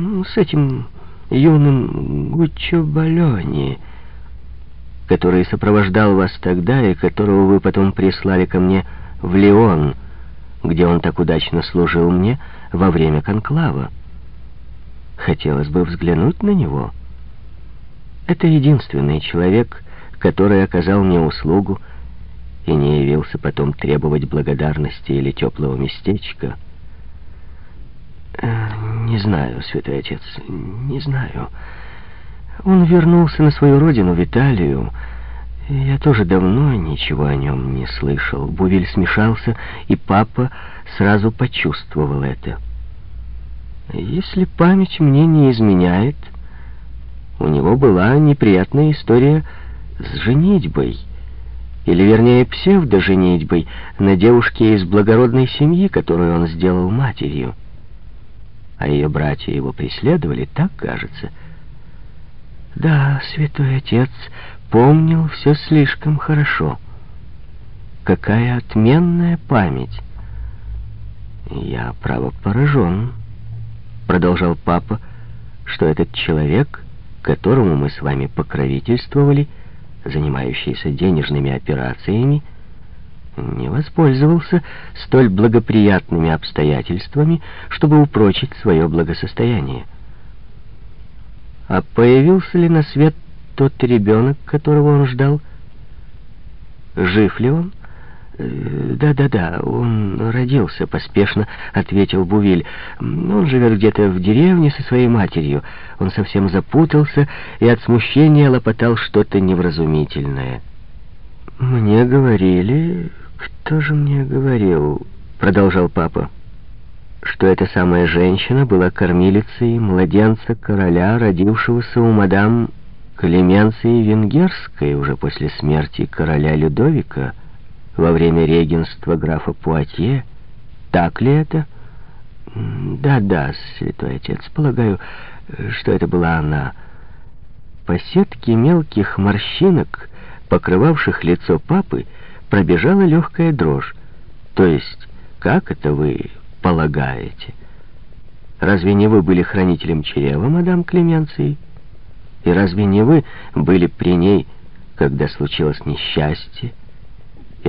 Ну, с этим юным Гуччо Балёни, который сопровождал вас тогда и которого вы потом прислали ко мне в Леон, где он так удачно служил мне во время конклава. Хотелось бы взглянуть на него. Это единственный человек, который оказал мне услугу и не явился потом требовать благодарности или теплого местечка. Не знаю, святой отец, не знаю. Он вернулся на свою родину, в Италию. Я тоже давно ничего о нем не слышал. Бувиль смешался, и папа сразу почувствовал это. Если память мне не изменяет, у него была неприятная история с женитьбой, или, вернее, псевдоженитьбой на девушке из благородной семьи, которую он сделал матерью. А ее братья его преследовали, так кажется. Да, святой отец помнил все слишком хорошо. Какая отменная память! Я, право, поражен продолжал папа, что этот человек, которому мы с вами покровительствовали, занимающийся денежными операциями, не воспользовался столь благоприятными обстоятельствами, чтобы упрочить свое благосостояние. А появился ли на свет тот ребенок, которого он ждал? Жив ли он? «Да-да-да, он родился поспешно», — ответил Бувиль. «Он живет где-то в деревне со своей матерью. Он совсем запутался и от смущения лопотал что-то невразумительное». «Мне говорили...» «Кто же мне говорил?» — продолжал папа. «Что эта самая женщина была кормилицей младенца короля, родившегося у мадам Клеменции Венгерской уже после смерти короля Людовика» во время регенства графа Пуатье. Так ли это? Да-да, святой отец, полагаю, что это была она. По сетке мелких морщинок, покрывавших лицо папы, пробежала легкая дрожь. То есть, как это вы полагаете? Разве не вы были хранителем чрева, мадам Клеменции? И разве не вы были при ней, когда случилось несчастье?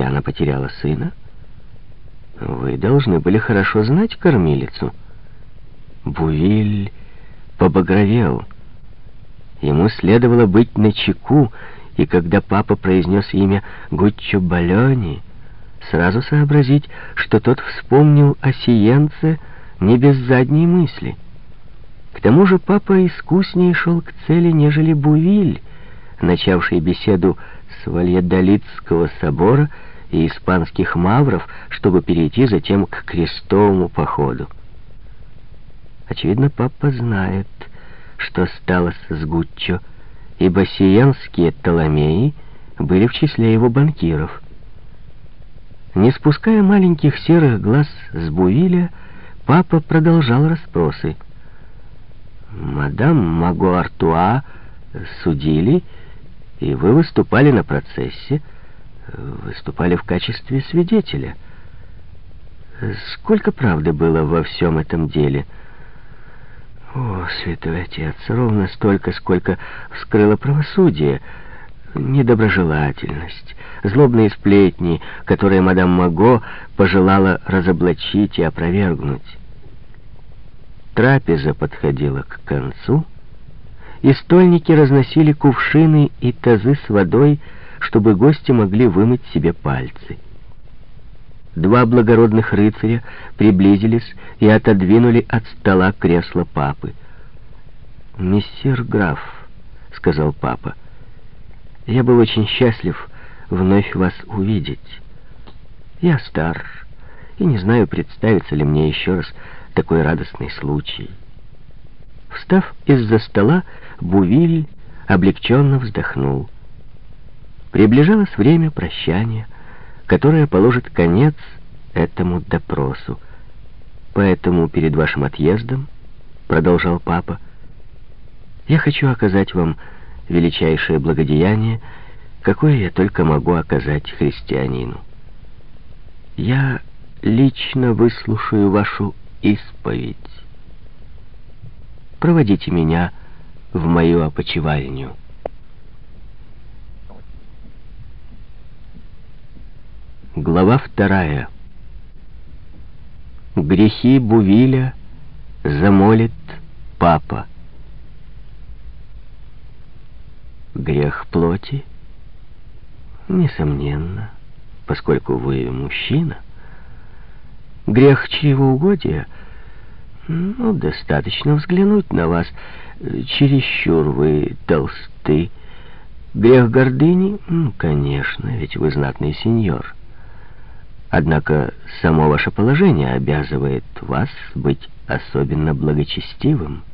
и она потеряла сына? Вы должны были хорошо знать кормилицу. Бувиль побагровел. Ему следовало быть на чеку, и когда папа произнес имя Гуччо Балёни, сразу сообразить, что тот вспомнил о Сиенце не без задней мысли. К тому же папа искуснее шел к цели, нежели Бувиль, начавший беседу с Вальядолитского собора и испанских мавров, чтобы перейти затем к крестовому походу. Очевидно, папа знает, что стало с Гуччо, ибо сиенские Толомеи были в числе его банкиров. Не спуская маленьких серых глаз с Бувиля, папа продолжал расспросы. «Мадам Маго судили, и вы выступали на процессе, выступали в качестве свидетеля. Сколько правды было во всем этом деле? О, святой отец, ровно столько, сколько вскрыло правосудие. Недоброжелательность, злобные сплетни, которые мадам Маго пожелала разоблачить и опровергнуть. Трапеза подходила к концу, и стольники разносили кувшины и тазы с водой, чтобы гости могли вымыть себе пальцы. Два благородных рыцаря приблизились и отодвинули от стола кресло папы. «Мессир граф», — сказал папа, — «я был очень счастлив вновь вас увидеть. Я стар и не знаю, представится ли мне еще раз такой радостный случай». Встав из-за стола, Бувиль облегченно вздохнул. Приближалось время прощания, которое положит конец этому допросу. Поэтому перед вашим отъездом, продолжал папа, я хочу оказать вам величайшее благодеяние, какое я только могу оказать христианину. Я лично выслушаю вашу исповедь. проводите меня в мою опочивальню». Глава вторая. Грехи Бувиля замолит папа. Грех плоти? Несомненно, поскольку вы мужчина. Грех чревоугодия? Ну, достаточно взглянуть на вас. Чересчур вы толсты. Грех гордыни? Ну, конечно, ведь вы знатный сеньор. Однако само ваше положение обязывает вас быть особенно благочестивым.